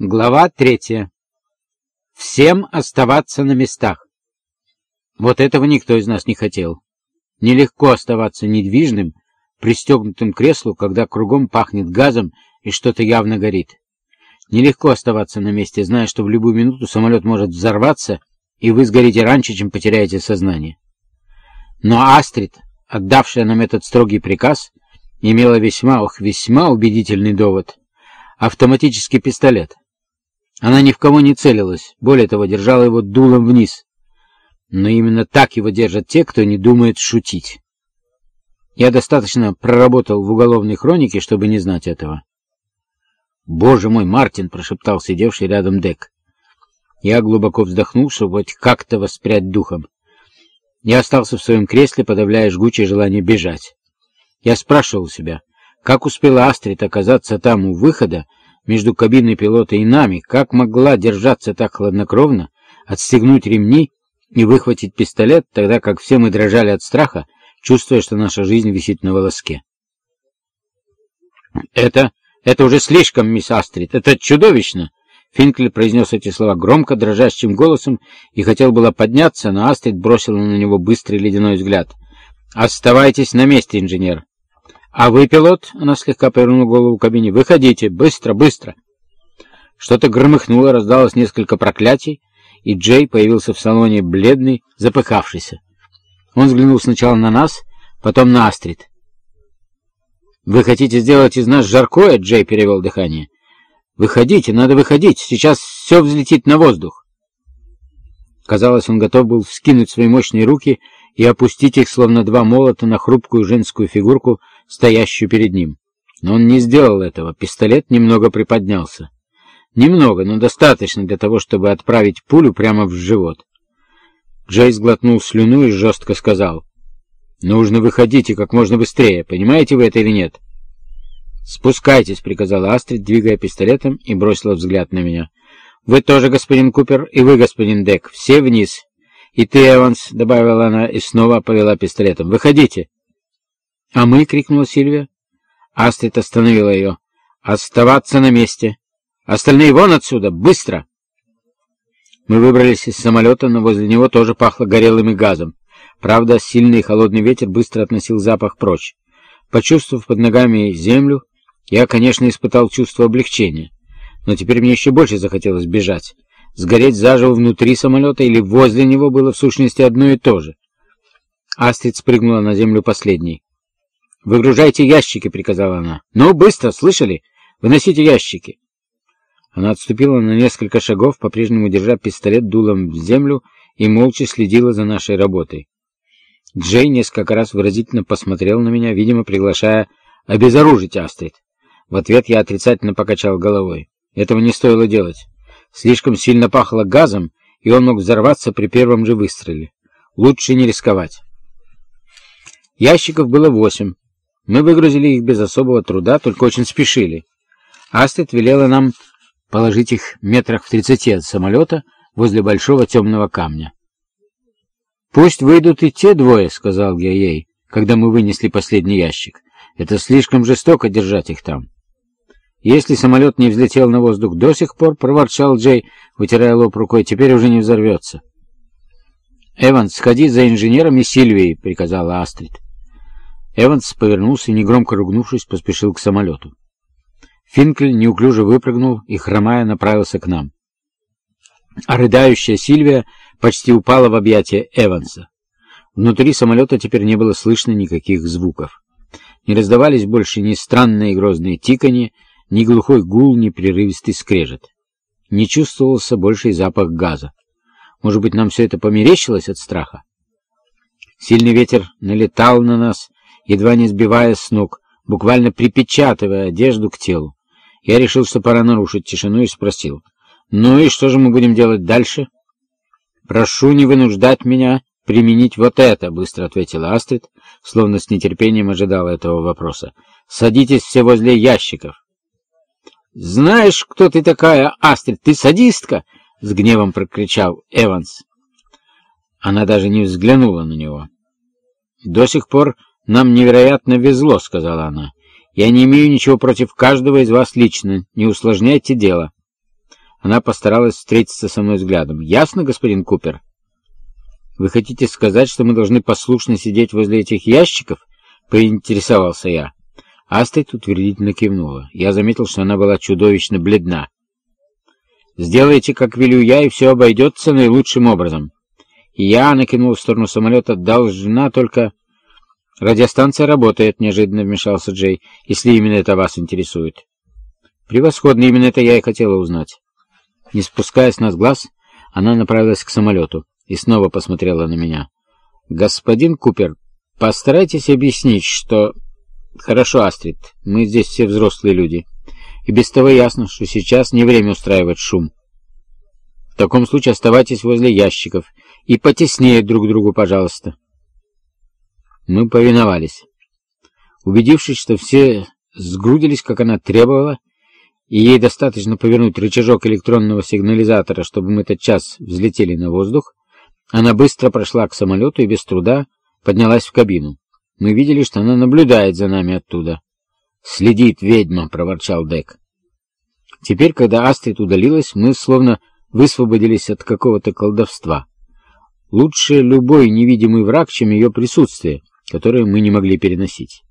Глава третья. Всем оставаться на местах. Вот этого никто из нас не хотел. Нелегко оставаться недвижным, пристегнутым к креслу, когда кругом пахнет газом и что-то явно горит. Нелегко оставаться на месте, зная, что в любую минуту самолет может взорваться, и вы сгорите раньше, чем потеряете сознание. Но Астрид, отдавшая нам этот строгий приказ, имела весьма, ох, весьма убедительный довод — автоматический пистолет — она ни в кого не целилась, более того, держала его дулом вниз. Но именно так его держат те, кто не думает шутить. Я достаточно проработал в уголовной хронике, чтобы не знать этого. «Боже мой, Мартин!» — прошептал сидевший рядом Дек. Я глубоко вздохнул, чтобы хоть как-то воспрять духом. Я остался в своем кресле, подавляя жгучее желание бежать. Я спрашивал себя, как успела Астрид оказаться там у выхода, между кабиной пилота и нами, как могла держаться так хладнокровно, отстегнуть ремни и выхватить пистолет, тогда как все мы дрожали от страха, чувствуя, что наша жизнь висит на волоске. «Это... это уже слишком, мисс Астрид, это чудовищно!» Финкель произнес эти слова громко, дрожащим голосом, и хотел было подняться, но Астрид бросила на него быстрый ледяной взгляд. «Оставайтесь на месте, инженер. «А вы, пилот?» — она слегка повернула голову в кабине. «Выходите! Быстро, быстро!» Что-то громыхнуло, раздалось несколько проклятий, и Джей появился в салоне бледный, запыхавшийся. Он взглянул сначала на нас, потом на Астрид. «Вы хотите сделать из нас жаркое?» — Джей перевел дыхание. «Выходите, надо выходить, сейчас все взлетит на воздух!» Казалось, он готов был вскинуть свои мощные руки и опустить их, словно два молота, на хрупкую женскую фигурку — стоящую перед ним. Но он не сделал этого. Пистолет немного приподнялся. Немного, но достаточно для того, чтобы отправить пулю прямо в живот. Джей сглотнул слюну и жестко сказал. «Нужно выходить и как можно быстрее. Понимаете вы это или нет?» «Спускайтесь», — приказала Астрид, двигая пистолетом, и бросила взгляд на меня. «Вы тоже, господин Купер, и вы, господин Дек. Все вниз. И ты, Эванс», — добавила она и снова повела пистолетом. «Выходите». «А мы?» — крикнула Сильвия. Астрид остановила ее. «Оставаться на месте! Остальные вон отсюда! Быстро!» Мы выбрались из самолета, но возле него тоже пахло горелым и газом. Правда, сильный холодный ветер быстро относил запах прочь. Почувствовав под ногами землю, я, конечно, испытал чувство облегчения. Но теперь мне еще больше захотелось бежать. Сгореть заживо внутри самолета или возле него было в сущности одно и то же. Астрид спрыгнула на землю последней. «Выгружайте ящики», — приказала она. «Ну, быстро, слышали? Выносите ящики». Она отступила на несколько шагов, по-прежнему держа пистолет дулом в землю, и молча следила за нашей работой. Джей несколько раз выразительно посмотрел на меня, видимо, приглашая обезоружить Астрид. В ответ я отрицательно покачал головой. Этого не стоило делать. Слишком сильно пахло газом, и он мог взорваться при первом же выстреле. Лучше не рисковать. Ящиков было восемь. Мы выгрузили их без особого труда, только очень спешили. Астрид велела нам положить их метрах в тридцати от самолета возле большого темного камня. «Пусть выйдут и те двое», — сказал я ей, когда мы вынесли последний ящик. «Это слишком жестоко держать их там». «Если самолет не взлетел на воздух до сих пор», — проворчал Джей, вытирая лоб рукой, — «теперь уже не взорвется». «Эванс, сходи за инженером и Сильвией», — приказала Астрид. Эванс повернулся и, негромко ругнувшись, поспешил к самолету. Финкель неуклюже выпрыгнул и, хромая, направился к нам. А рыдающая Сильвия почти упала в объятия Эванса. Внутри самолета теперь не было слышно никаких звуков. Не раздавались больше ни странные грозные тиканье, ни глухой гул, ни прерывистый скрежет. Не чувствовался больше и запах газа. Может быть, нам все это померещилось от страха? Сильный ветер налетал на нас, едва не сбивая с ног, буквально припечатывая одежду к телу. Я решил, что пора нарушить тишину и спросил. «Ну и что же мы будем делать дальше?» «Прошу не вынуждать меня применить вот это», — быстро ответила Астрид, словно с нетерпением ожидала этого вопроса. «Садитесь все возле ящиков». «Знаешь, кто ты такая, Астрид? Ты садистка!» — с гневом прокричал Эванс. Она даже не взглянула на него. До сих пор «Нам невероятно везло», — сказала она. «Я не имею ничего против каждого из вас лично. Не усложняйте дело». Она постаралась встретиться со мной взглядом. «Ясно, господин Купер?» «Вы хотите сказать, что мы должны послушно сидеть возле этих ящиков?» — поинтересовался я. Астрид утвердительно кивнула. Я заметил, что она была чудовищно бледна. «Сделайте, как велю я, и все обойдется наилучшим образом». И я накинул в сторону самолета «должна только...» «Радиостанция работает», — неожиданно вмешался Джей, «если именно это вас интересует». «Превосходно, именно это я и хотела узнать». Не спуская с нас глаз, она направилась к самолету и снова посмотрела на меня. «Господин Купер, постарайтесь объяснить, что...» «Хорошо, Астрид, мы здесь все взрослые люди, и без того ясно, что сейчас не время устраивать шум. В таком случае оставайтесь возле ящиков и потеснее друг к другу, пожалуйста». Мы повиновались. Убедившись, что все сгрудились, как она требовала, и ей достаточно повернуть рычажок электронного сигнализатора, чтобы мы этот час взлетели на воздух, она быстро прошла к самолету и без труда поднялась в кабину. Мы видели, что она наблюдает за нами оттуда. «Следит ведьма!» — проворчал Дек. Теперь, когда Астрид удалилась, мы словно высвободились от какого-то колдовства. Лучше любой невидимый враг, чем ее присутствие, которое мы не могли переносить.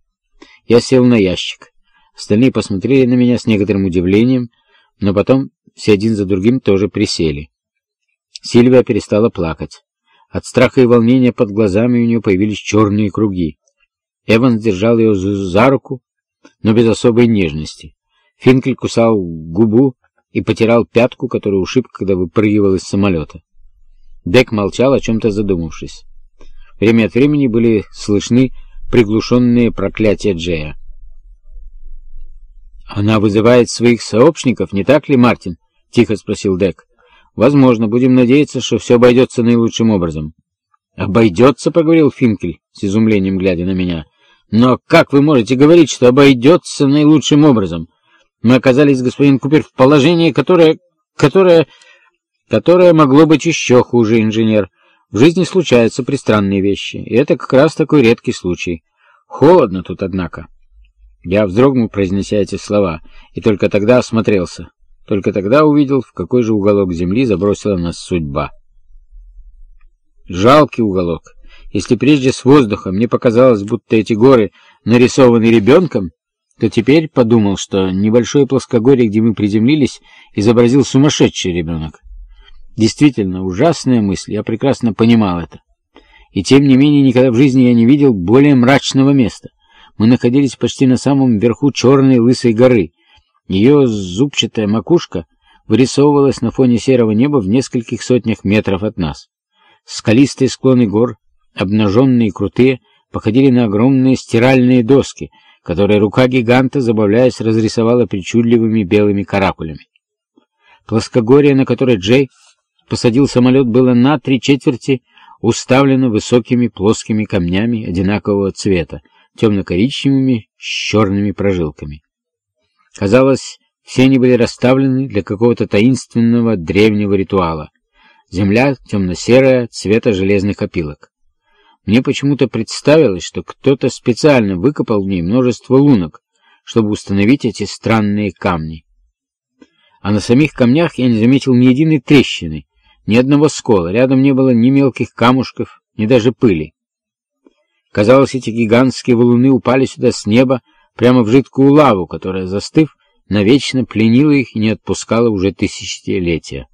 Я сел на ящик. Остальные посмотрели на меня с некоторым удивлением, но потом все один за другим тоже присели. Сильвия перестала плакать. От страха и волнения под глазами у нее появились черные круги. Эванс держал ее за руку, но без особой нежности. Финкель кусал губу и потирал пятку, которую ушиб, когда выпрыгивал из самолета. Дек молчал, о чем-то задумавшись. Время от времени были слышны приглушенные проклятия Джея. «Она вызывает своих сообщников, не так ли, Мартин?» — тихо спросил Дек. «Возможно. Будем надеяться, что все обойдется наилучшим образом». «Обойдется?» — проговорил Финкель, с изумлением глядя на меня. «Но как вы можете говорить, что обойдется наилучшим образом? Мы оказались, господин Купер, в положении, которое... которое... которое могло быть еще хуже, инженер. В жизни случаются пристранные вещи, и это как раз такой редкий случай. Холодно тут, однако». Я вздрогнул, произнеся эти слова, и только тогда осмотрелся. Только тогда увидел, в какой же уголок земли забросила нас судьба. Жалкий уголок. Если прежде с воздуха мне показалось, будто эти горы нарисованы ребенком, то теперь подумал, что небольшое плоскогорье, где мы приземлились, изобразил сумасшедший ребенок. Действительно, ужасная мысль, я прекрасно понимал это. И тем не менее, никогда в жизни я не видел более мрачного места — мы находились почти на самом верху черной лысой горы. Ее зубчатая макушка вырисовывалась на фоне серого неба в нескольких сотнях метров от нас. Скалистые склоны гор, обнаженные и крутые, походили на огромные стиральные доски, которые рука гиганта, забавляясь, разрисовала причудливыми белыми каракулями. Плоскогорье, на которое Джей посадил самолет, было на три четверти уставлено высокими плоскими камнями одинакового цвета, темно-коричневыми с черными прожилками. Казалось, все они были расставлены для какого-то таинственного древнего ритуала. Земля темно-серая, цвета железных опилок. Мне почему-то представилось, что кто-то специально выкопал в ней множество лунок, чтобы установить эти странные камни. А на самих камнях я не заметил ни единой трещины, ни одного скола, рядом не было ни мелких камушков, ни даже пыли. Казалось, эти гигантские валуны упали сюда с неба, прямо в жидкую лаву, которая, застыв, навечно пленила их и не отпускала уже тысячелетия.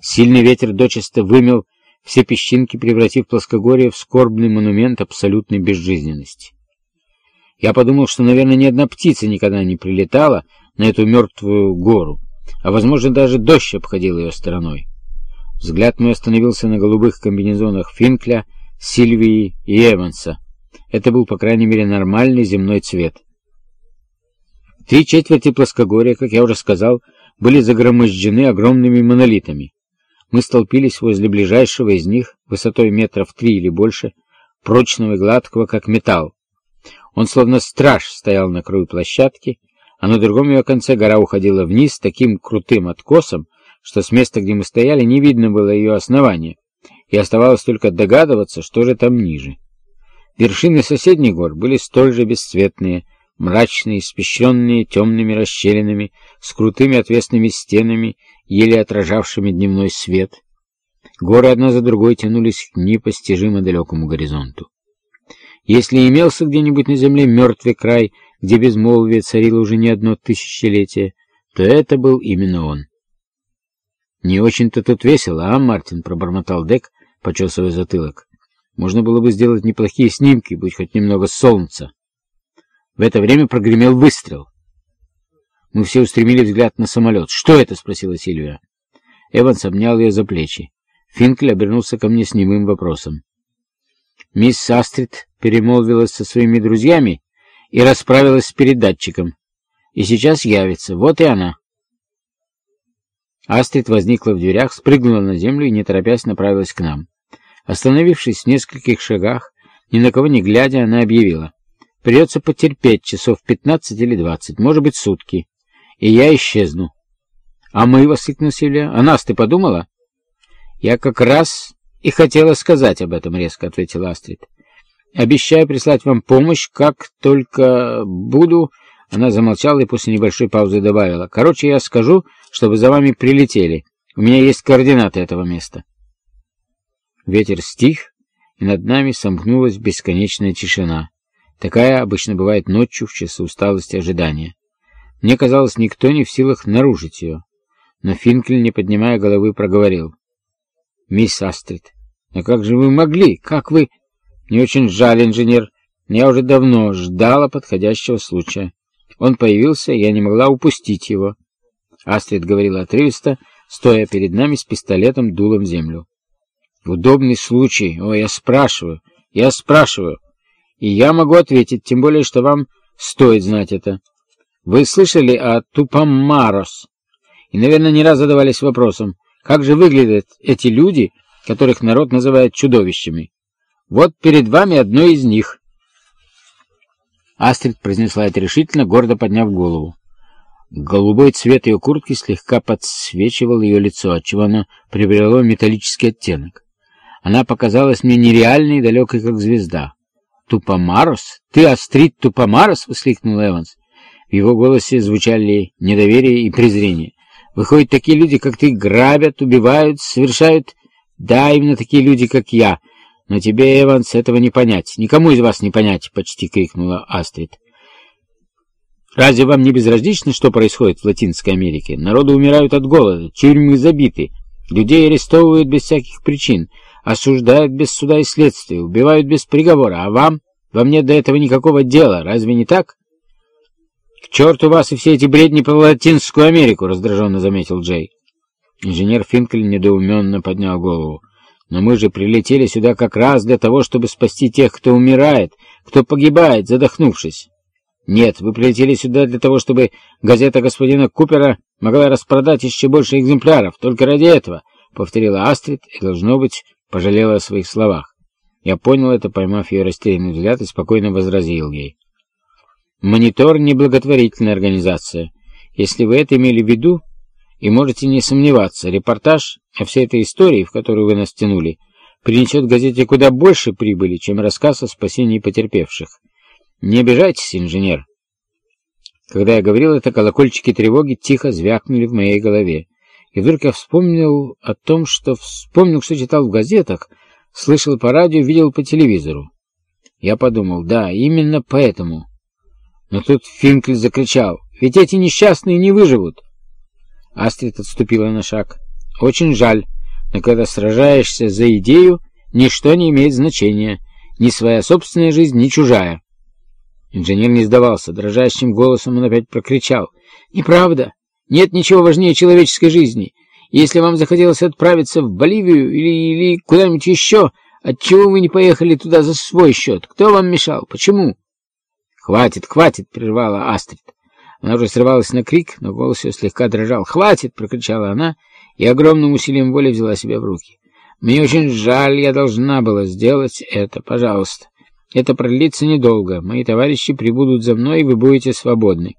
Сильный ветер дочисто вымел все песчинки, превратив плоскогорье в скорбный монумент абсолютной безжизненности. Я подумал, что, наверное, ни одна птица никогда не прилетала на эту мертвую гору, а, возможно, даже дождь обходил ее стороной. Взгляд мой остановился на голубых комбинезонах Финкля — Сильвии и Эванса. Это был, по крайней мере, нормальный земной цвет. Три четверти плоскогорья, как я уже сказал, были загромождены огромными монолитами. Мы столпились возле ближайшего из них, высотой метров три или больше, прочного и гладкого, как металл. Он словно страж стоял на краю площадки, а на другом ее конце гора уходила вниз таким крутым откосом, что с места, где мы стояли, не видно было ее основания и оставалось только догадываться, что же там ниже. Вершины соседних гор были столь же бесцветные, мрачные, испещренные темными расщелинами, с крутыми отвесными стенами, еле отражавшими дневной свет. Горы одна за другой тянулись к непостижимо далекому горизонту. Если имелся где-нибудь на земле мертвый край, где безмолвие царило уже не одно тысячелетие, то это был именно он. «Не очень-то тут весело, а, Мартин?» — пробормотал Дек, почесывая затылок. «Можно было бы сделать неплохие снимки, будь хоть немного солнца». В это время прогремел выстрел. Мы все устремили взгляд на самолет. «Что это?» — спросила Сильвия. Эванс обнял ее за плечи. Финкель обернулся ко мне с немым вопросом. Мисс Астрид перемолвилась со своими друзьями и расправилась с передатчиком. И сейчас явится. Вот и она. Астрид возникла в дверях, спрыгнула на землю и, не торопясь, направилась к нам. Остановившись в нескольких шагах, ни на кого не глядя, она объявила. «Придется потерпеть часов пятнадцать или двадцать, может быть, сутки, и я исчезну». «А мы?» — воскликнула Сильвия. «А нас ты подумала?» «Я как раз и хотела сказать об этом», — резко ответила Астрид. «Обещаю прислать вам помощь, как только буду...» Она замолчала и после небольшой паузы добавила. «Короче, я скажу, чтобы за вами прилетели. У меня есть координаты этого места». Ветер стих, и над нами сомкнулась бесконечная тишина. Такая обычно бывает ночью в часы усталости ожидания. Мне казалось, никто не в силах нарушить ее. Но Финкель, не поднимая головы, проговорил. «Мисс Астрид, но как же вы могли? Как вы...» «Мне очень жаль, инженер. Я уже давно ждала подходящего случая. Он появился, я не могла упустить его». Астрид говорила отрывисто, стоя перед нами с пистолетом дулом в землю. «Удобный случай. О, я спрашиваю. Я спрашиваю. И я могу ответить, тем более, что вам стоит знать это. Вы слышали о Тупомарос? И, наверное, не раз задавались вопросом, как же выглядят эти люди, которых народ называет чудовищами? Вот перед вами одно из них». Астрид произнесла это решительно, гордо подняв голову. Голубой цвет ее куртки слегка подсвечивал ее лицо, отчего оно приобрело металлический оттенок. Она показалась мне нереальной и далекой, как звезда. «Тупомарос? Ты Астрид Тупомарос?» — воскликнул Эванс. В его голосе звучали недоверие и презрение. «Выходят, такие люди, как ты, грабят, убивают, совершают...» «Да, именно такие люди, как я. Но тебе, Эванс, этого не понять. Никому из вас не понять!» — почти крикнула Астрид. «Разве вам не безразлично, что происходит в Латинской Америке? Народы умирают от голода, тюрьмы забиты, людей арестовывают без всяких причин» осуждают без суда и следствия, убивают без приговора, а вам? Вам нет до этого никакого дела, разве не так? — К черту вас и все эти бредни про Латинскую Америку, — раздраженно заметил Джей. Инженер Финкель недоуменно поднял голову. «Но мы же прилетели сюда как раз для того, чтобы спасти тех, кто умирает, кто погибает, задохнувшись. Нет, вы прилетели сюда для того, чтобы газета господина Купера могла распродать еще больше экземпляров. Только ради этого», — повторила Астрид, и, должно быть, пожалела о своих словах. Я понял это, поймав ее растерянный взгляд, и спокойно возразил ей. «Монитор — не благотворительная организация. Если вы это имели в виду, и можете не сомневаться, репортаж о всей этой истории, в которую вы нас тянули, принесет газете куда больше прибыли, чем рассказ о спасении потерпевших. Не обижайтесь, инженер». Когда я говорил это, колокольчики тревоги тихо звякнули в моей голове. И вдруг я вспомнил о том, что вспомнил, что читал в газетах, слышал по радио, видел по телевизору. Я подумал, да, именно поэтому. Но тут Финкль закричал, ведь эти несчастные не выживут. Астрид отступила на шаг. Очень жаль, но когда сражаешься за идею, ничто не имеет значения, ни своя собственная жизнь, ни чужая. Инженер не сдавался, дрожащим голосом он опять прокричал. «Неправда! Нет ничего важнее человеческой жизни. Если вам захотелось отправиться в Боливию или, или куда-нибудь еще, отчего вы не поехали туда за свой счет? Кто вам мешал? Почему? «Хватит, хватит!» — прервала Астрид. Она уже срывалась на крик, но голос ее слегка дрожал. «Хватит!» — прокричала она и огромным усилием воли взяла себя в руки. «Мне очень жаль, я должна была сделать это. Пожалуйста. Это продлится недолго. Мои товарищи прибудут за мной, и вы будете свободны».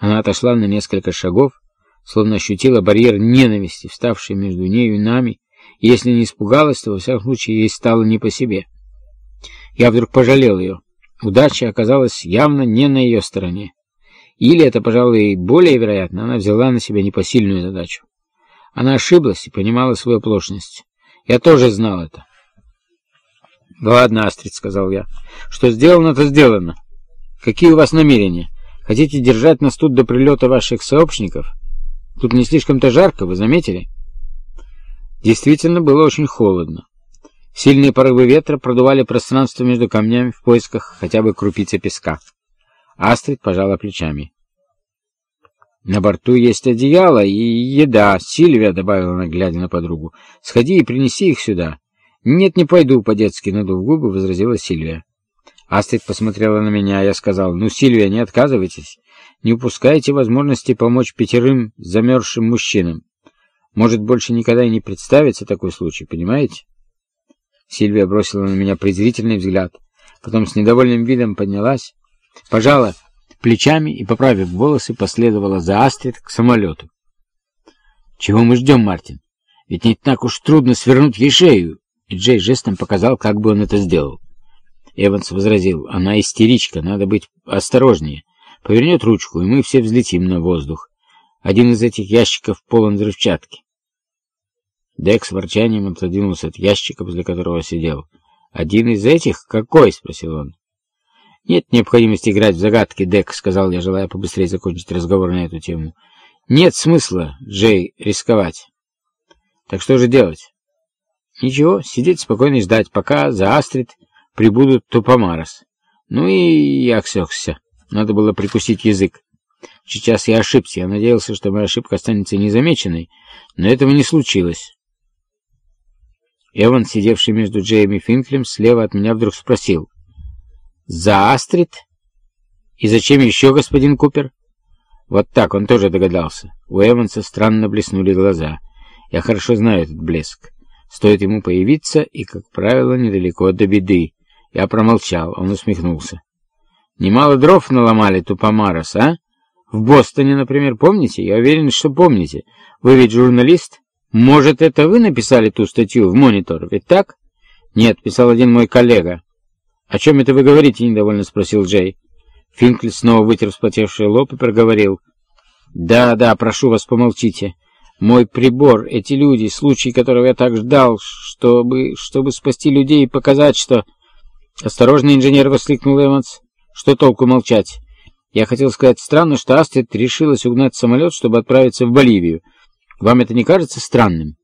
Она отошла на несколько шагов, словно ощутила барьер ненависти, вставший между нею и нами, и если не испугалась, то, во всяком случае, ей стало не по себе. Я вдруг пожалел ее. Удача оказалась явно не на ее стороне. Или, это, пожалуй, более вероятно, она взяла на себя непосильную задачу. Она ошиблась и понимала свою оплошность. Я тоже знал это. «Ладно, Астрид», — сказал я. «Что сделано, то сделано. Какие у вас намерения? Хотите держать нас тут до прилета ваших сообщников? Тут не слишком-то жарко, вы заметили?» Действительно, было очень холодно. Сильные порывы ветра продували пространство между камнями в поисках хотя бы крупицы песка. Астрид пожала плечами. «На борту есть одеяло и еда», — Сильвия добавила, она, глядя на подругу. «Сходи и принеси их сюда». «Нет, не пойду», — по-детски надув губы, возразила Сильвия. Астрид посмотрела на меня, а я сказал, «Ну, Сильвия, не отказывайтесь. Не упускайте возможности помочь пятерым замерзшим мужчинам. Может, больше никогда и не представится такой случай, понимаете?» Сильвия бросила на меня презрительный взгляд, потом с недовольным видом поднялась, пожала плечами и, поправив волосы, последовала за Астрид к самолету. «Чего мы ждем, Мартин? Ведь не так уж трудно свернуть ей шею!» И Джей жестом показал, как бы он это сделал. Эванс возразил, «Она истеричка, надо быть осторожнее. Повернет ручку, и мы все взлетим на воздух. Один из этих ящиков полон взрывчатки». Дек с ворчанием отодвинулся от ящика, возле которого сидел. «Один из этих? Какой?» — спросил он. «Нет необходимости играть в загадки, Дек», — сказал я, желая побыстрее закончить разговор на эту тему. «Нет смысла, Джей, рисковать. Так что же делать?» «Ничего, сидеть спокойно и ждать, пока за Астрид прибудут Тупомарос. Ну и я осекся. Надо было прикусить язык. Сейчас я ошибся. Я надеялся, что моя ошибка останется незамеченной, но этого не случилось». Эван, сидевший между Джейми и Финклем, слева от меня вдруг спросил. «За Астрид? И зачем еще, господин Купер?» Вот так он тоже догадался. У Эванса странно блеснули глаза. Я хорошо знаю этот блеск. Стоит ему появиться, и, как правило, недалеко до беды. Я промолчал, он усмехнулся. «Немало дров наломали, Тупомарос, а? В Бостоне, например, помните? Я уверен, что помните. Вы ведь журналист?» «Может, это вы написали ту статью в «Монитор», ведь так?» «Нет, писал один мой коллега». «О чем это вы говорите?» — недовольно спросил Джей. Финкли снова вытер вспотевший лоб и проговорил. «Да, да, прошу вас, помолчите. Мой прибор, эти люди, случай которого я так ждал, чтобы, чтобы спасти людей и показать, что...» «Осторожно, инженер!» — воскликнул Эванс. «Что толку молчать? Я хотел сказать, странно, что Астрид решилась угнать самолет, чтобы отправиться в Боливию». Вам это не кажется странным?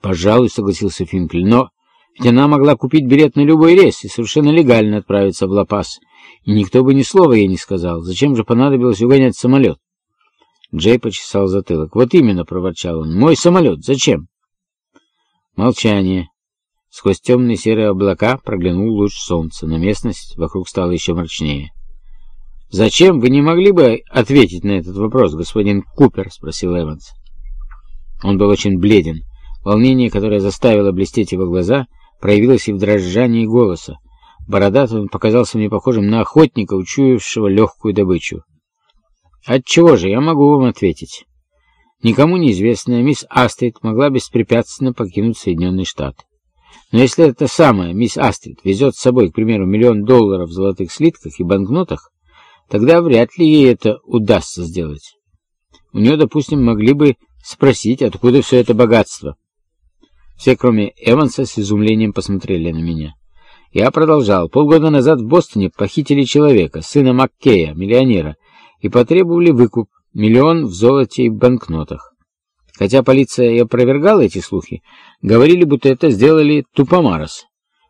Пожалуй, согласился Финкель, но ведь она могла купить билет на любой рейс и совершенно легально отправиться в Ла-Пас. И никто бы ни слова ей не сказал. Зачем же понадобилось угонять самолет? Джей почесал затылок. «Вот именно», — проворчал он. «Мой самолет. Зачем?» Молчание. Сквозь темные серые облака проглянул луч солнца. На местность вокруг стало еще мрачнее. «Зачем? Вы не могли бы ответить на этот вопрос, господин Купер?» — спросил Эванс. Он был очень бледен. Волнение, которое заставило блестеть его глаза, проявилось и в дрожании голоса. Бородатый он показался мне похожим на охотника, учуявшего легкую добычу. «Отчего же? Я могу вам ответить». Никому неизвестная мисс Астрид могла беспрепятственно покинуть Соединенные Штаты. Но если эта самая мисс Астрид везет с собой, к примеру, миллион долларов в золотых слитках и банкнотах, тогда вряд ли ей это удастся сделать. У нее, допустим, могли бы спросить, откуда все это богатство. Все, кроме Эванса, с изумлением посмотрели на меня. Я продолжал. Полгода назад в Бостоне похитили человека, сына Маккея, миллионера, и потребовали выкуп, миллион в золоте и банкнотах. Хотя полиция и опровергала эти слухи, говорили, будто это сделали Тупомарос.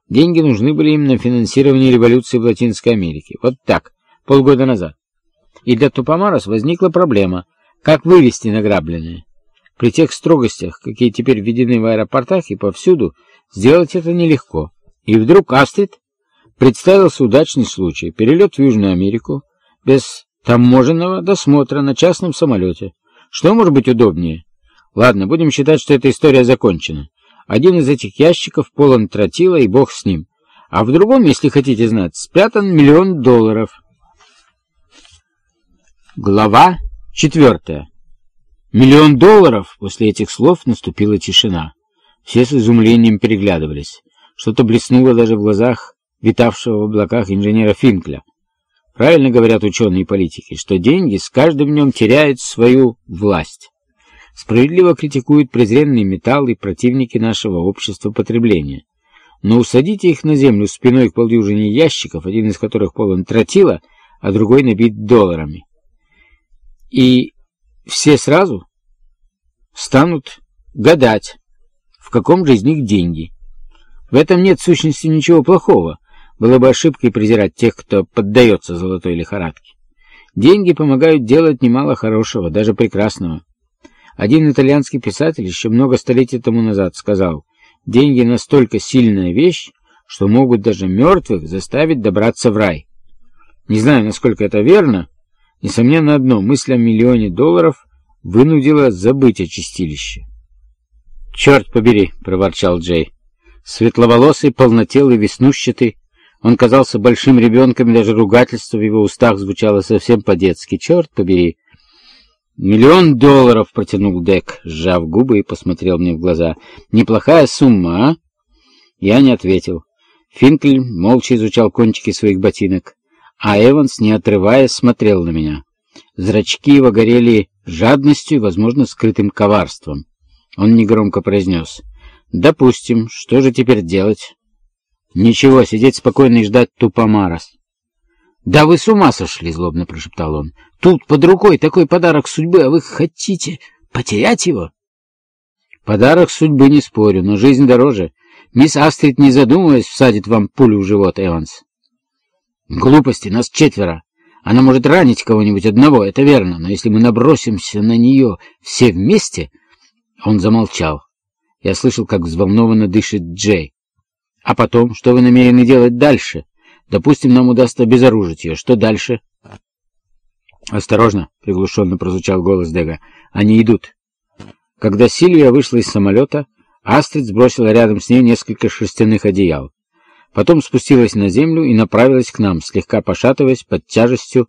Деньги нужны были им на финансирование революции в Латинской Америке. Вот так, полгода назад. И для Тупомарос возникла проблема, как вывести награбленное. При тех строгостях, какие теперь введены в аэропортах и повсюду, сделать это нелегко. И вдруг Астрид представился удачный случай. Перелет в Южную Америку без таможенного досмотра на частном самолете. Что может быть удобнее? Ладно, будем считать, что эта история закончена. Один из этих ящиков полон тротила, и бог с ним. А в другом, если хотите знать, спрятан миллион долларов. Глава четвертая. Миллион долларов! После этих слов наступила тишина. Все с изумлением переглядывались. Что-то блеснуло даже в глазах витавшего в облаках инженера Финкля. Правильно говорят ученые и политики, что деньги с каждым днем теряют свою власть. Справедливо критикуют презренные металлы и противники нашего общества потребления. Но усадите их на землю спиной к полдюжине ящиков, один из которых полон тротила, а другой набит долларами. И все сразу станут гадать, в каком же из них деньги. В этом нет в сущности ничего плохого. Было бы ошибкой презирать тех, кто поддается золотой лихорадке. Деньги помогают делать немало хорошего, даже прекрасного. Один итальянский писатель еще много столетий тому назад сказал, «Деньги настолько сильная вещь, что могут даже мертвых заставить добраться в рай». Не знаю, насколько это верно. Несомненно одно, мысль о миллионе долларов вынудила забыть о чистилище. «Черт побери!» — проворчал Джей. Светловолосый, полнотелый, веснущатый, он казался большим ребенком, и даже ругательство в его устах звучало совсем по-детски. «Черт побери!» «Миллион долларов!» — протянул Дек, сжав губы и посмотрел мне в глаза. «Неплохая сумма, а?» Я не ответил. Финкль молча изучал кончики своих ботинок, а Эванс, не отрываясь, смотрел на меня. Зрачки его горели жадностью и, возможно, скрытым коварством. Он негромко произнес. «Допустим. Что же теперь делать?» «Ничего, сидеть спокойно и ждать тупомарос». «Да вы с ума сошли!» — злобно прошептал он. «Тут под рукой такой подарок судьбы, а вы хотите потерять его?» «Подарок судьбы не спорю, но жизнь дороже. Мисс Астрид, не задумываясь, всадит вам пулю в живот, Эванс». «Глупости, нас четверо. Она может ранить кого-нибудь одного, это верно, но если мы набросимся на нее все вместе...» Он замолчал. Я слышал, как взволнованно дышит Джей. А потом, что вы намерены делать дальше? Допустим, нам удастся обезоружить ее. Что дальше? Осторожно, приглушенно прозвучал голос Дега. Они идут. Когда Сильвия вышла из самолета, Астрид сбросила рядом с ней несколько шерстяных одеял. Потом спустилась на землю и направилась к нам, слегка пошатываясь под тяжестью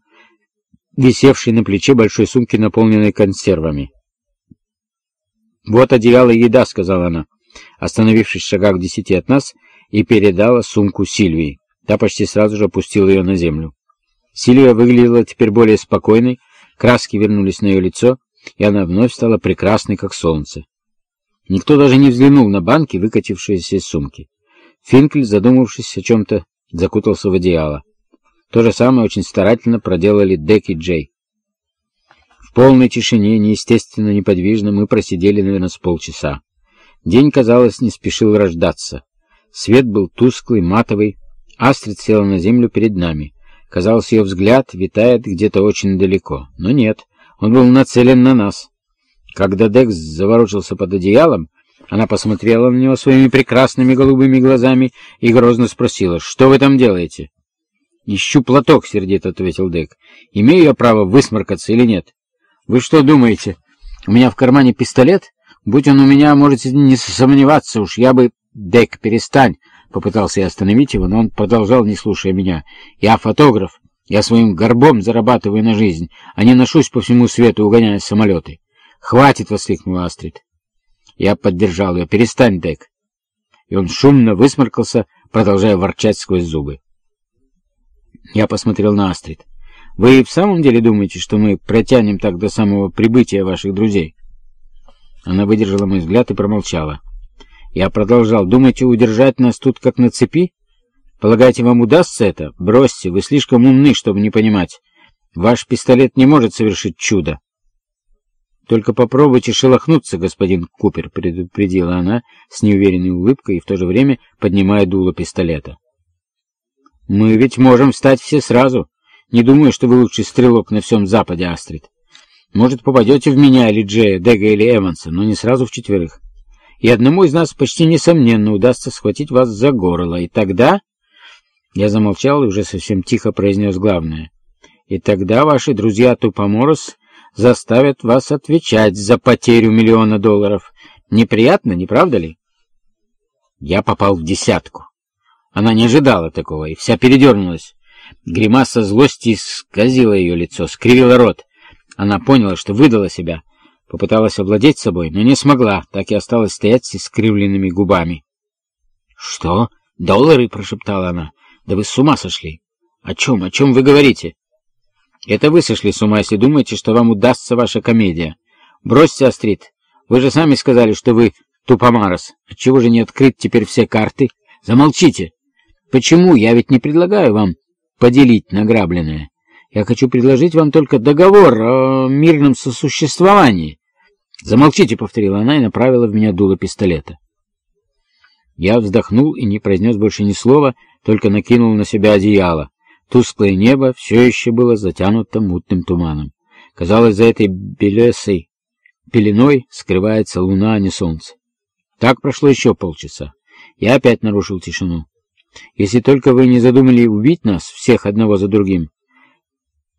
висевшей на плече большой сумки, наполненной консервами. «Вот одеяло и еда», — сказала она, остановившись в шагах в десяти от нас — и передала сумку Сильвии. Та почти сразу же опустила ее на землю. Сильвия выглядела теперь более спокойной, краски вернулись на ее лицо, и она вновь стала прекрасной, как солнце. Никто даже не взглянул на банки, выкатившиеся из сумки. Финкль, задумавшись о чем-то, закутался в одеяло. То же самое очень старательно проделали Дек и Джей. В полной тишине, неестественно неподвижно, мы просидели, наверное, с полчаса. День, казалось, не спешил рождаться. Свет был тусклый, матовый. Астрид села на землю перед нами. Казалось, ее взгляд витает где-то очень далеко. Но нет, он был нацелен на нас. Когда Декс заворочился под одеялом, она посмотрела на него своими прекрасными голубыми глазами и грозно спросила, «Что вы там делаете?» «Ищу платок», — сердито ответил Дек. «Имею я право высморкаться или нет?» «Вы что думаете, у меня в кармане пистолет? Будь он у меня, можете не сомневаться уж, я бы...» «Дек, перестань!» — попытался я остановить его, но он продолжал, не слушая меня. «Я фотограф. Я своим горбом зарабатываю на жизнь, а не ношусь по всему свету, угоняя самолеты». «Хватит!» — воскликнул Астрид. Я поддержал ее. «Перестань, Дек!» И он шумно высморкался, продолжая ворчать сквозь зубы. Я посмотрел на Астрид. «Вы в самом деле думаете, что мы протянем так до самого прибытия ваших друзей?» Она выдержала мой взгляд и промолчала. Я продолжал. «Думаете, удержать нас тут как на цепи? Полагаете, вам удастся это? Бросьте, вы слишком умны, чтобы не понимать. Ваш пистолет не может совершить чудо». «Только попробуйте шелохнуться, господин Купер», — предупредила она с неуверенной улыбкой и в то же время поднимая дуло пистолета. «Мы ведь можем встать все сразу. Не думаю, что вы лучший стрелок на всем Западе, Астрид. Может, попадете в меня или Джея, Дега или Эванса, но не сразу в четверых и одному из нас почти несомненно удастся схватить вас за горло, и тогда...» Я замолчал и уже совсем тихо произнес главное. «И тогда ваши друзья Тупоморос заставят вас отвечать за потерю миллиона долларов. Неприятно, не правда ли?» Я попал в десятку. Она не ожидала такого и вся передернулась. Гримаса злости исказила ее лицо, скривила рот. Она поняла, что выдала себя — Попыталась овладеть собой, но не смогла, так и осталась стоять с искривленными губами. — Что? Доллары? — прошептала она. — Да вы с ума сошли! О чем, о чем вы говорите? Это вы сошли с ума, если думаете, что вам удастся ваша комедия. Бросьте, Астрид. Вы же сами сказали, что вы тупомарос. Отчего же не открыть теперь все карты? Замолчите! Почему? Я ведь не предлагаю вам поделить награбленное. Я хочу предложить вам только договор о мирном сосуществовании. Замолчите, — повторила она и направила в меня дуло пистолета. Я вздохнул и не произнес больше ни слова, только накинул на себя одеяло. Тусклое небо все еще было затянуто мутным туманом. Казалось, за этой белесой пеленой скрывается луна, а не солнце. Так прошло еще полчаса. Я опять нарушил тишину. Если только вы не задумали убить нас, всех одного за другим.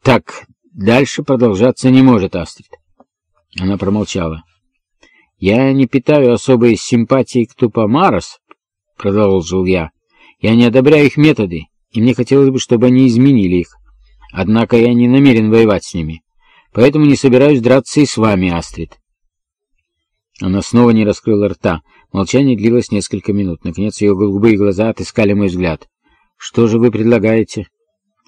Так дальше продолжаться не может, Астрид. Она промолчала. Я не питаю особой симпатии к Тупомарос, продолжил я. Я не одобряю их методы, и мне хотелось бы, чтобы они изменили их. Однако я не намерен воевать с ними. Поэтому не собираюсь драться и с вами, Астрид. Она снова не раскрыла рта. Молчание длилось несколько минут. Наконец ее голубые глаза отыскали мой взгляд. «Что же вы предлагаете?»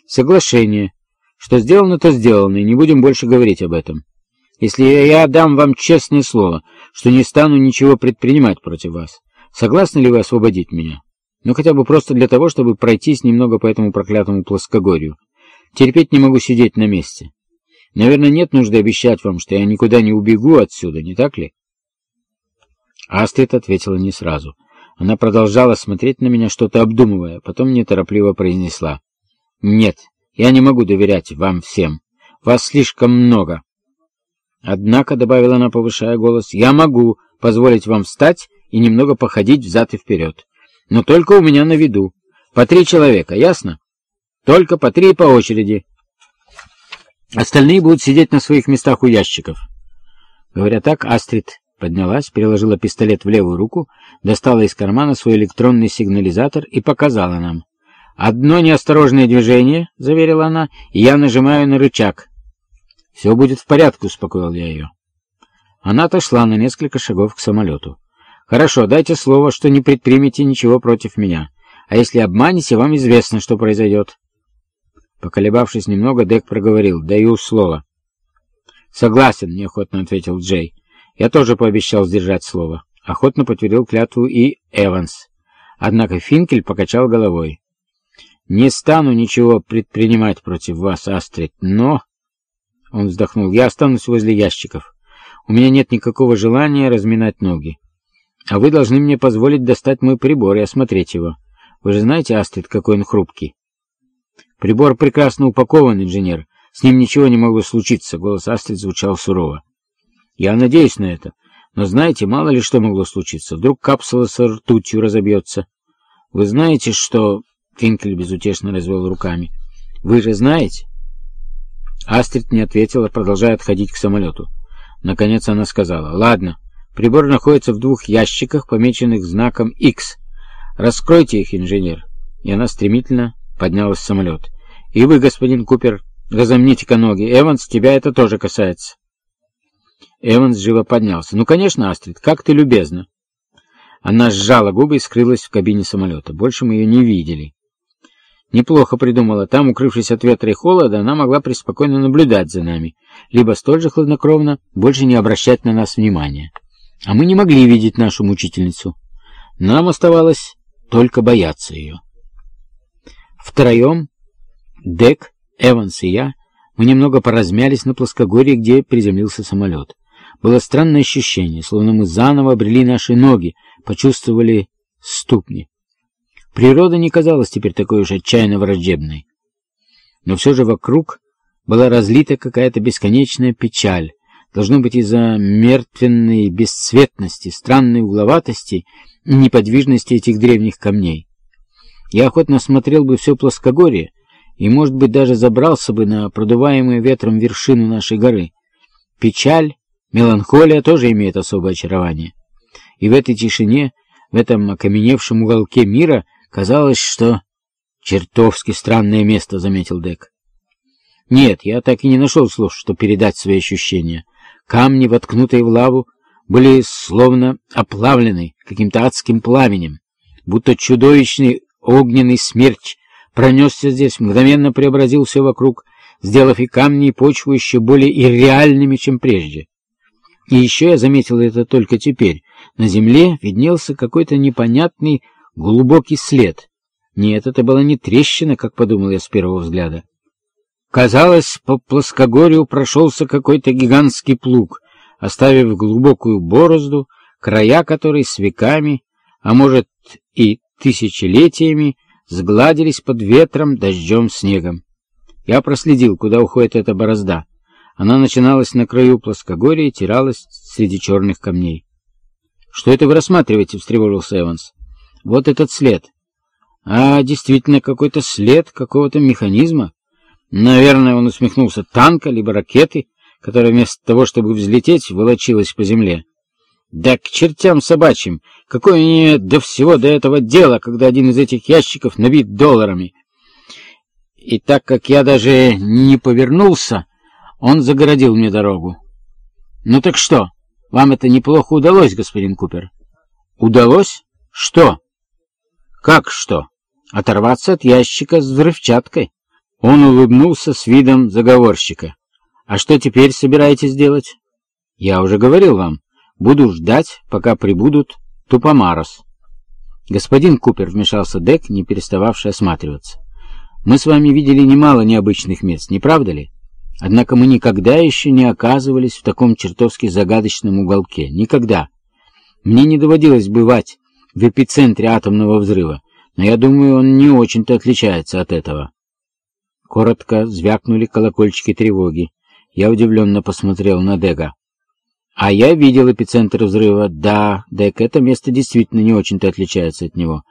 «Соглашение. Что сделано, то сделано, и не будем больше говорить об этом. Если я дам вам честное слово, что не стану ничего предпринимать против вас, согласны ли вы освободить меня? Ну, хотя бы просто для того, чтобы пройтись немного по этому проклятому плоскогорью. Терпеть не могу сидеть на месте. Наверное, нет нужды обещать вам, что я никуда не убегу отсюда, не так ли?» Астрид ответила не сразу. Она продолжала смотреть на меня, что-то обдумывая, потом неторопливо произнесла. «Нет, я не могу доверять вам всем. Вас слишком много». «Однако», — добавила она, повышая голос, — «я могу позволить вам встать и немного походить взад и вперед. Но только у меня на виду. По три человека, ясно? Только по три по очереди. Остальные будут сидеть на своих местах у ящиков». Говоря так, Астрид Поднялась, переложила пистолет в левую руку, достала из кармана свой электронный сигнализатор и показала нам. «Одно неосторожное движение», — заверила она, — «и я нажимаю на рычаг». «Все будет в порядке», — успокоил я ее. Она отошла на несколько шагов к самолету. «Хорошо, дайте слово, что не предпримете ничего против меня. А если обманете, вам известно, что произойдет». Поколебавшись немного, Дек проговорил. «Даю слово». «Согласен», — неохотно ответил Джей. Я тоже пообещал сдержать слово. Охотно подтвердил клятву и Эванс. Однако Финкель покачал головой. «Не стану ничего предпринимать против вас, Астрид, но...» Он вздохнул. «Я останусь возле ящиков. У меня нет никакого желания разминать ноги. А вы должны мне позволить достать мой прибор и осмотреть его. Вы же знаете, Астрид, какой он хрупкий?» «Прибор прекрасно упакован, инженер. С ним ничего не могло случиться», — голос Астрид звучал сурово. Я надеюсь на это. Но знаете, мало ли что могло случиться. Вдруг капсула с ртутью разобьется. Вы знаете, что... Финкель безутешно развел руками. Вы же знаете? Астрид не ответила, продолжая отходить к самолету. Наконец она сказала. Ладно, прибор находится в двух ящиках, помеченных знаком X. Раскройте их, инженер. И она стремительно поднялась в самолет. И вы, господин Купер, разомните-ка ноги. Эванс, тебя это тоже касается. Эванс живо поднялся. «Ну, конечно, Астрид, как ты любезна!» Она сжала губы и скрылась в кабине самолета. Больше мы ее не видели. Неплохо придумала. Там, укрывшись от ветра и холода, она могла преспокойно наблюдать за нами, либо столь же хладнокровно больше не обращать на нас внимания. А мы не могли видеть нашу мучительницу. Нам оставалось только бояться ее. Втроем, Дек, Эванс и я, мы немного поразмялись на плоскогорье, где приземлился самолет. Было странное ощущение, словно мы заново обрели наши ноги, почувствовали ступни. Природа не казалась теперь такой уж отчаянно враждебной. Но все же вокруг была разлита какая-то бесконечная печаль, должно быть из-за мертвенной бесцветности, странной угловатости и неподвижности этих древних камней. Я охотно смотрел бы все плоскогорье, и, может быть, даже забрался бы на продуваемую ветром вершину нашей горы. Печаль Меланхолия тоже имеет особое очарование. И в этой тишине, в этом окаменевшем уголке мира, казалось, что... «Чертовски странное место», — заметил Дек. Нет, я так и не нашел слов, чтобы передать свои ощущения. Камни, воткнутые в лаву, были словно оплавлены каким-то адским пламенем, будто чудовищный огненный смерч пронесся здесь, мгновенно преобразил все вокруг, сделав и камни, и почву еще более ирреальными, чем прежде. И еще я заметил это только теперь. На земле виднелся какой-то непонятный глубокий след. Нет, это была не трещина, как подумал я с первого взгляда. Казалось, по плоскогорью прошелся какой-то гигантский плуг, оставив глубокую борозду, края которой с веками, а может и тысячелетиями, сгладились под ветром, дождем, снегом. Я проследил, куда уходит эта борозда. Она начиналась на краю плоскогорья и тиралась среди черных камней. — Что это вы рассматриваете? — встревожился Эванс. — Вот этот след. — А, действительно, какой-то след какого-то механизма. Наверное, он усмехнулся, танка, либо ракеты, которая вместо того, чтобы взлететь, волочилась по земле. Да к чертям собачьим! Какое мне до всего до этого дела, когда один из этих ящиков набит долларами? И так как я даже не повернулся, он загородил мне дорогу. «Ну так что, вам это неплохо удалось, господин Купер?» «Удалось? Что?» «Как что? Оторваться от ящика с взрывчаткой?» Он улыбнулся с видом заговорщика. «А что теперь собираетесь делать?» «Я уже говорил вам. Буду ждать, пока прибудут Тупомарос». «Господин Купер», — вмешался Дек, не перестававший осматриваться. «Мы с вами видели немало необычных мест, не правда ли?» Однако мы никогда еще не оказывались в таком чертовски загадочном уголке. Никогда. Мне не доводилось бывать в эпицентре атомного взрыва, но я думаю, он не очень-то отличается от этого. Коротко звякнули колокольчики тревоги. Я удивленно посмотрел на Дега. А я видел эпицентр взрыва. Да, Дег, это место действительно не очень-то отличается от него.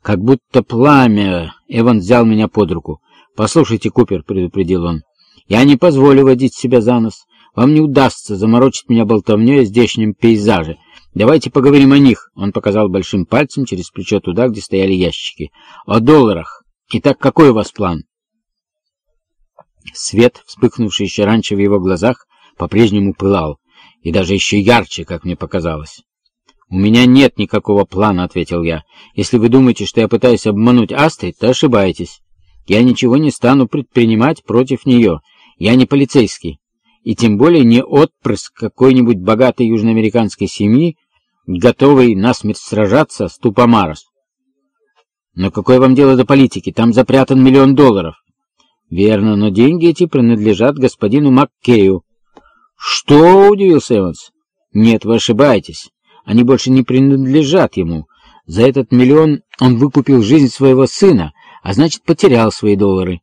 Как будто пламя... Эван взял меня под руку. «Послушайте, Купер», — предупредил он, я не позволю водить себя за нос. Вам не удастся заморочить меня болтовней о здешнем пейзаже. Давайте поговорим о них. Он показал большим пальцем через плечо туда, где стояли ящики. О долларах. Итак, какой у вас план? Свет, вспыхнувший еще раньше в его глазах, по-прежнему пылал. И даже еще ярче, как мне показалось. «У меня нет никакого плана», — ответил я. «Если вы думаете, что я пытаюсь обмануть Астрид, то ошибаетесь. Я ничего не стану предпринимать против нее». Я не полицейский, и тем более не отпрыск какой-нибудь богатой южноамериканской семьи, готовой насмерть сражаться с Тупомарос. Но какое вам дело до политики? Там запрятан миллион долларов. Верно, но деньги эти принадлежат господину Маккею. Что? — удивился Эванс. Нет, вы ошибаетесь. Они больше не принадлежат ему. За этот миллион он выкупил жизнь своего сына, а значит, потерял свои доллары.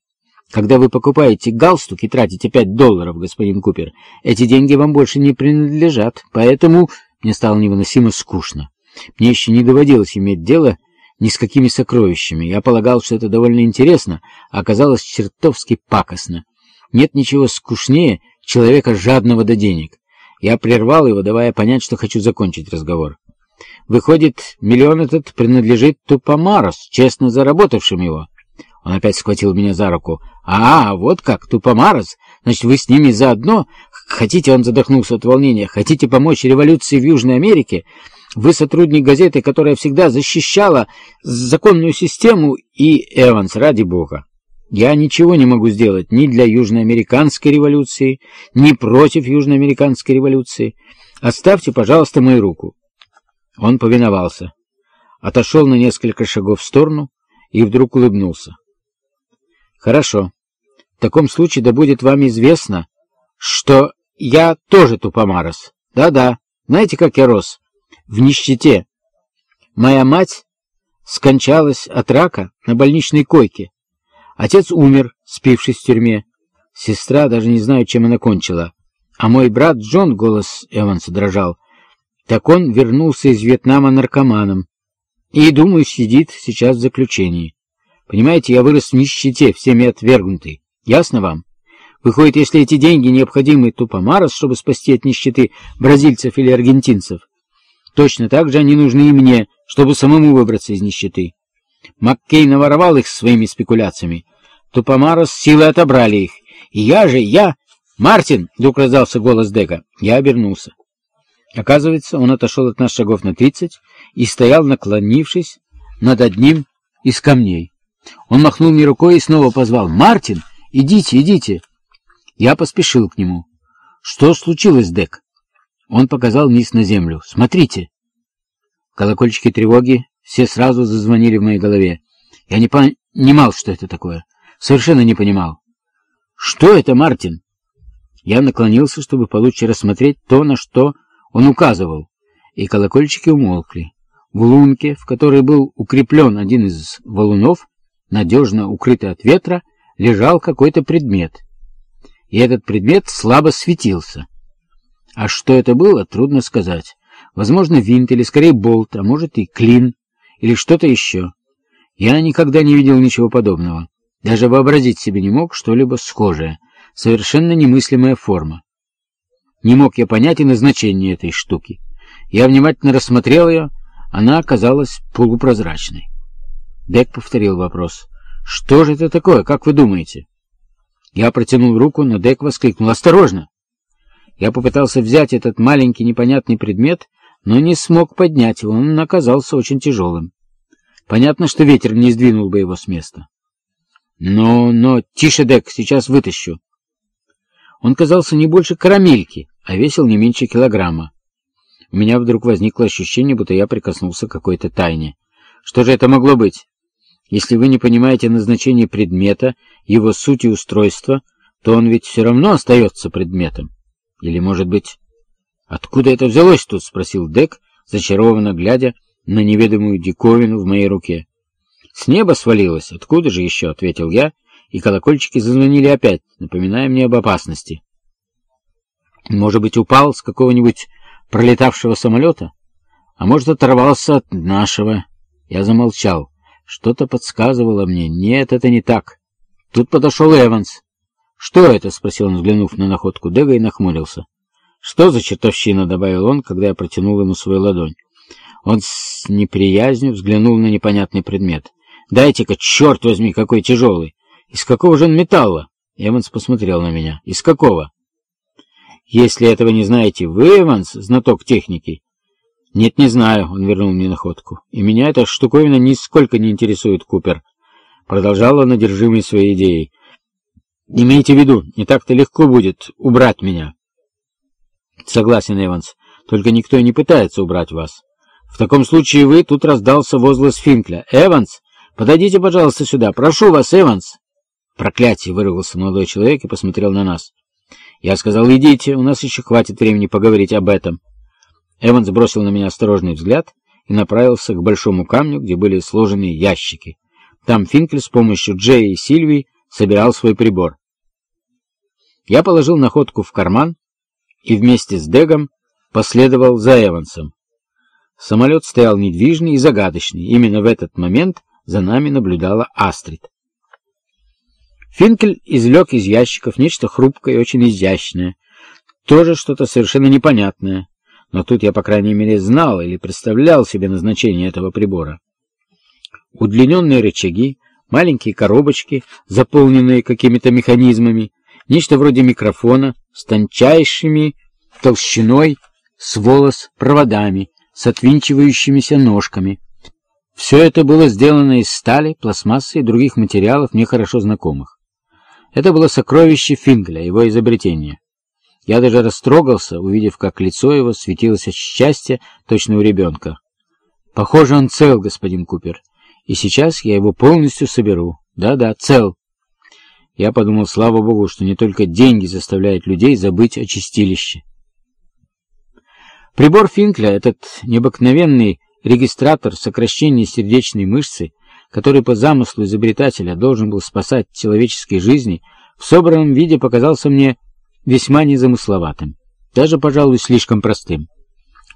Когда вы покупаете галстук и тратите пять долларов, господин Купер, эти деньги вам больше не принадлежат, поэтому мне стало невыносимо скучно. Мне еще не доводилось иметь дело ни с какими сокровищами. Я полагал, что это довольно интересно, а оказалось чертовски пакостно. Нет ничего скучнее человека жадного до денег. Я прервал его, давая понять, что хочу закончить разговор. Выходит, миллион этот принадлежит Тупомарос, честно заработавшим его. Он опять схватил меня за руку. «А, вот как, Тупомарос? Значит, вы с ними заодно? Хотите, он задохнулся от волнения, хотите помочь революции в Южной Америке? Вы сотрудник газеты, которая всегда защищала законную систему и Эванс, ради бога. Я ничего не могу сделать ни для южноамериканской революции, ни против южноамериканской революции. Оставьте, пожалуйста, мою руку». Он повиновался, отошел на несколько шагов в сторону и вдруг улыбнулся. Хорошо. В таком случае да будет вам известно, что я тоже тупомарос. Да-да. Знаете, как я рос? В нищете. Моя мать скончалась от рака на больничной койке. Отец умер, спившись в тюрьме. Сестра, даже не знаю, чем она кончила. А мой брат Джон, голос Эванса дрожал, так он вернулся из Вьетнама наркоманом. И, думаю, сидит сейчас в заключении. Понимаете, я вырос в нищете, всеми отвергнутый. Ясно вам? Выходит, если эти деньги необходимы Тупомарос, чтобы спасти от нищеты бразильцев или аргентинцев, точно так же они нужны и мне, чтобы самому выбраться из нищеты. Маккей наворовал их своими спекуляциями. Тупомарос силой отобрали их. И я же, я... «Мартин!» — вдруг раздался голос Дека. Я обернулся. Оказывается, он отошел от нас шагов на тридцать и стоял, наклонившись над одним из камней. Он махнул мне рукой и снова позвал. «Мартин, идите, идите!» Я поспешил к нему. «Что случилось, Дек?» Он показал вниз на землю. «Смотрите!» Колокольчики тревоги все сразу зазвонили в моей голове. Я не понимал, что это такое. Совершенно не понимал. «Что это, Мартин?» Я наклонился, чтобы получше рассмотреть то, на что он указывал, и колокольчики умолкли. В лунке, в которой был укреплен один из валунов, надежно укрытый от ветра, лежал какой-то предмет. И этот предмет слабо светился. А что это было, трудно сказать. Возможно, винт или, скорее, болт, а может и клин, или что-то еще. Я никогда не видел ничего подобного. Даже вообразить себе не мог что-либо схожее. Совершенно немыслимая форма. Не мог я понять и назначение этой штуки. Я внимательно рассмотрел ее, она оказалась полупрозрачной. Дек повторил вопрос. «Что же это такое, как вы думаете?» Я протянул руку, но Дек воскликнул. «Осторожно!» Я попытался взять этот маленький непонятный предмет, но не смог поднять его, он оказался очень тяжелым. Понятно, что ветер не сдвинул бы его с места. «Но, но, тише, Дек, сейчас вытащу». Он казался не больше карамельки, а весил не меньше килограмма. У меня вдруг возникло ощущение, будто я прикоснулся к какой-то тайне. Что же это могло быть? Если вы не понимаете назначение предмета, его суть и устройства, то он ведь все равно остается предметом. Или, может быть... «Откуда это взялось тут?» — спросил Дек, зачарованно глядя на неведомую диковину в моей руке. «С неба свалилось. Откуда же еще?» — ответил я, и колокольчики зазвонили опять, напоминая мне об опасности. «Может быть, упал с какого-нибудь пролетавшего самолета? А может, оторвался от нашего?» Я замолчал. Что-то подсказывало мне. Нет, это не так. Тут подошел Эванс. «Что это?» — спросил он, взглянув на находку Дега и нахмурился. «Что за чертовщина?» — добавил он, когда я протянул ему свою ладонь. Он с неприязнью взглянул на непонятный предмет. «Дайте-ка, черт возьми, какой тяжелый! Из какого же он металла?» Эванс посмотрел на меня. «Из какого?» «Если этого не знаете вы, Эванс, знаток техники...» «Нет, не знаю», — он вернул мне находку. «И меня эта штуковина нисколько не интересует, Купер». Продолжал он одержимый своей идеей. «Имейте в виду, не так-то легко будет убрать меня». «Согласен, Эванс, только никто и не пытается убрать вас». В таком случае вы тут раздался возглас Финкля. «Эванс, подойдите, пожалуйста, сюда. Прошу вас, Эванс!» «Проклятие!» — вырвался молодой человек и посмотрел на нас. Я сказал, «Идите, у нас еще хватит времени поговорить об этом». Эванс бросил на меня осторожный взгляд и направился к большому камню, где были сложены ящики. Там Финкель с помощью Джея и Сильвии собирал свой прибор. Я положил находку в карман и вместе с Дегом последовал за Эвансом. Самолет стоял недвижный и загадочный. Именно в этот момент за нами наблюдала Астрид. Финкель извлек из ящиков нечто хрупкое и очень изящное. Тоже что-то совершенно непонятное. Но тут я, по крайней мере, знал или представлял себе назначение этого прибора. Удлиненные рычаги, маленькие коробочки, заполненные какими-то механизмами, нечто вроде микрофона с тончайшими толщиной с волос проводами, с отвинчивающимися ножками. Все это было сделано из стали, пластмассы и других материалов, мне хорошо знакомых. Это было сокровище Фингля, его изобретение. Я даже растрогался, увидев, как лицо его светилось от счастья, точно у ребенка. Похоже, он цел, господин Купер, и сейчас я его полностью соберу. Да-да, цел. Я подумал, слава богу, что не только деньги заставляют людей забыть о чистилище. Прибор Финкля, этот необыкновенный регистратор сокращения сердечной мышцы, который по замыслу изобретателя должен был спасать человеческие жизни, в собранном виде показался мне весьма незамысловатым, даже, пожалуй, слишком простым.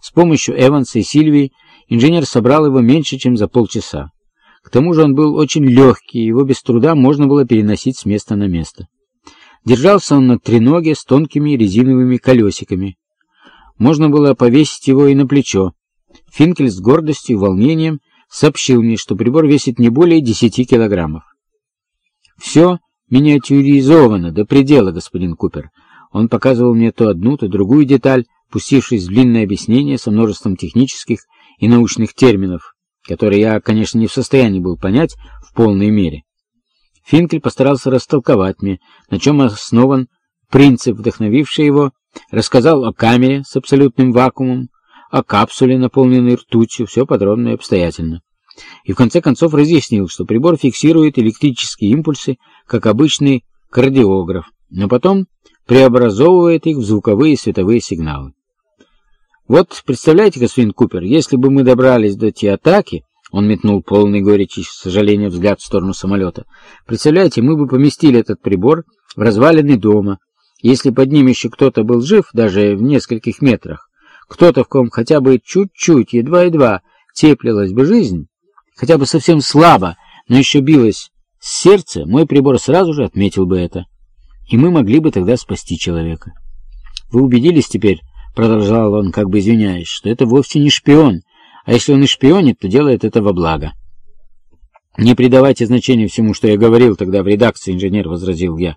С помощью Эванса и Сильвии инженер собрал его меньше, чем за полчаса. К тому же он был очень легкий, его без труда можно было переносить с места на место. Держался он на треноге с тонкими резиновыми колесиками, можно было повесить его и на плечо. Финкель с гордостью и волнением сообщил мне, что прибор весит не более десяти килограммов. «Все миниатюризовано до предела, господин Купер». Он показывал мне то одну, то другую деталь, пустившись в длинное объяснение со множеством технических и научных терминов. Который я, конечно, не в состоянии был понять в полной мере. Финкель постарался растолковать мне, на чем основан принцип, вдохновивший его, рассказал о камере с абсолютным вакуумом, о капсуле, наполненной ртутью, все подробно и обстоятельно. И в конце концов разъяснил, что прибор фиксирует электрические импульсы, как обычный кардиограф, но потом преобразовывает их в звуковые и световые сигналы. Вот представляете, господин Купер, если бы мы добрались до Тиатаки, он метнул полный горечи и сожаления взгляд в сторону самолета, представляете, мы бы поместили этот прибор в развалины дома, если под ним еще кто-то был жив, даже в нескольких метрах, кто-то, в ком хотя бы чуть-чуть, едва-едва теплилась бы жизнь, хотя бы совсем слабо, но еще билось сердце, мой прибор сразу же отметил бы это, и мы могли бы тогда спасти человека. Вы убедились теперь, продолжал он, как бы извиняясь, что это вовсе не шпион, а если он и шпионит, то делает это во благо. «Не придавайте значения всему, что я говорил тогда в редакции, инженер», — возразил я.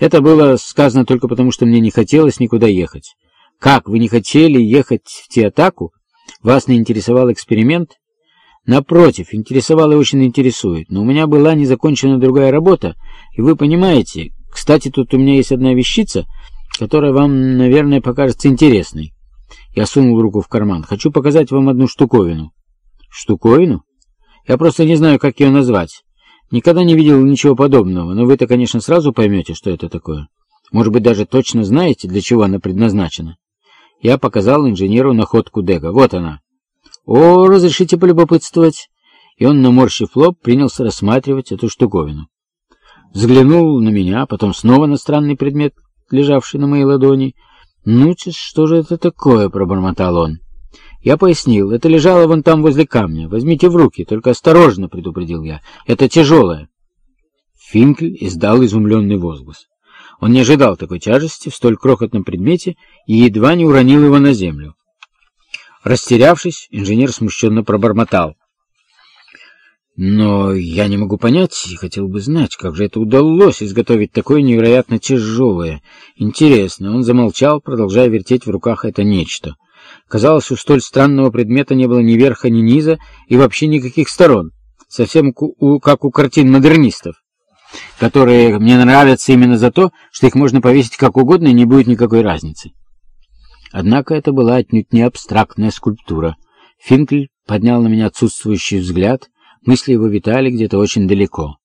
«Это было сказано только потому, что мне не хотелось никуда ехать. Как, вы не хотели ехать в Театаку? Вас не интересовал эксперимент?» «Напротив, интересовал и очень интересует. Но у меня была незакончена другая работа, и вы понимаете... Кстати, тут у меня есть одна вещица, которая вам, наверное, покажется интересной». Я сунул руку в карман. «Хочу показать вам одну штуковину». «Штуковину?» Я просто не знаю, как ее назвать. Никогда не видел ничего подобного, но вы-то, конечно, сразу поймете, что это такое. Может быть, даже точно знаете, для чего она предназначена. Я показал инженеру находку Дега. Вот она. О, разрешите полюбопытствовать. И он, наморщив лоб, принялся рассматривать эту штуковину. Взглянул на меня, потом снова на странный предмет, лежавший на моей ладони. «Ну, что же это такое?» — пробормотал он. Я пояснил, это лежало вон там возле камня. Возьмите в руки, только осторожно, предупредил я. Это тяжелое. Финкль издал изумленный возглас. Он не ожидал такой тяжести в столь крохотном предмете и едва не уронил его на землю. Растерявшись, инженер смущенно пробормотал. «Но я не могу понять и хотел бы знать, как же это удалось изготовить такое невероятно тяжелое. Интересно». Он замолчал, продолжая вертеть в руках это нечто. Казалось, у столь странного предмета не было ни верха, ни низа и вообще никаких сторон, совсем как у картин модернистов, которые мне нравятся именно за то, что их можно повесить как угодно и не будет никакой разницы. Однако это была отнюдь не абстрактная скульптура. Финкль поднял на меня отсутствующий взгляд, мысли его витали где-то очень далеко.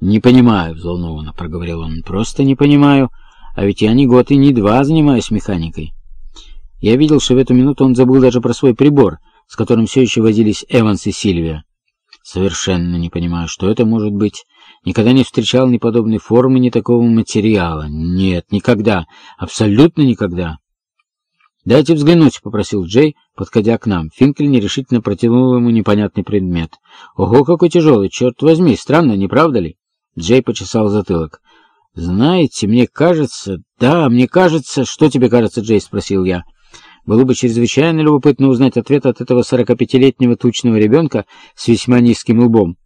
«Не понимаю», — взволнованно проговорил он, — «просто не понимаю, а ведь я ни год и ни два занимаюсь механикой». Я видел, что в эту минуту он забыл даже про свой прибор, с которым все еще возились Эванс и Сильвия. Совершенно не понимаю, что это может быть. Никогда не встречал ни подобной формы, ни такого материала. Нет, никогда. Абсолютно никогда. «Дайте взглянуть», — попросил Джей, подходя к нам. Финкель нерешительно протянул ему непонятный предмет. «Ого, какой тяжелый! Черт возьми! Странно, не правда ли?» Джей почесал затылок. «Знаете, мне кажется...» «Да, мне кажется...» «Что тебе кажется, Джей?» — спросил я. Было бы чрезвычайно любопытно узнать ответ от этого 45-летнего тучного ребенка с весьма низким лбом.